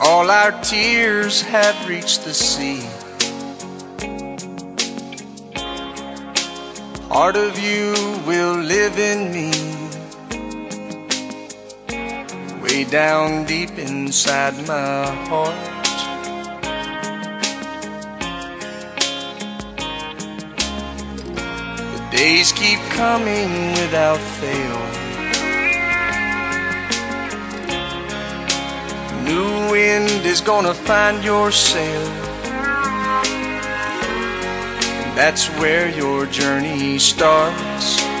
all our tears have reached the sea. Part of you will live in me. Way down deep inside my heart. The days keep coming without fail. New wind is gonna find your sail. That's where your journey starts.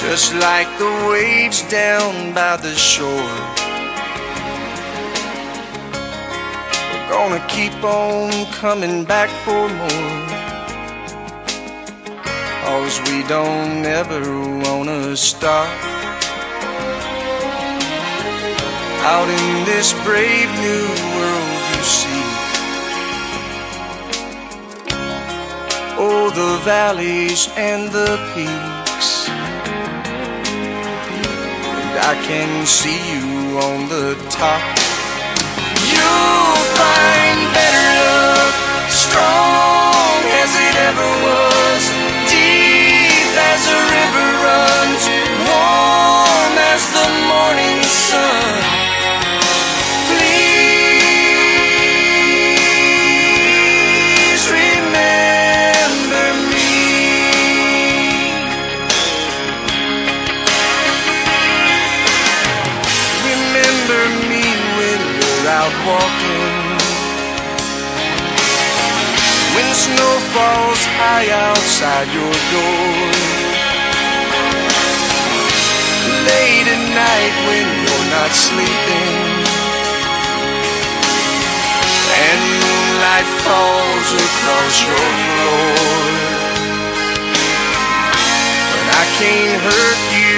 Just like the waves down by the shore. We're gonna keep on coming back for more. Cause we don't ever wanna stop. Out in this brave new world you see. Oh, the valleys and the peaks. I can see you on the top. You'll out walking. When snow falls high outside your door. Late at night when you're not sleeping. And moonlight falls across your floor. When I can't hurt you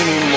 anymore.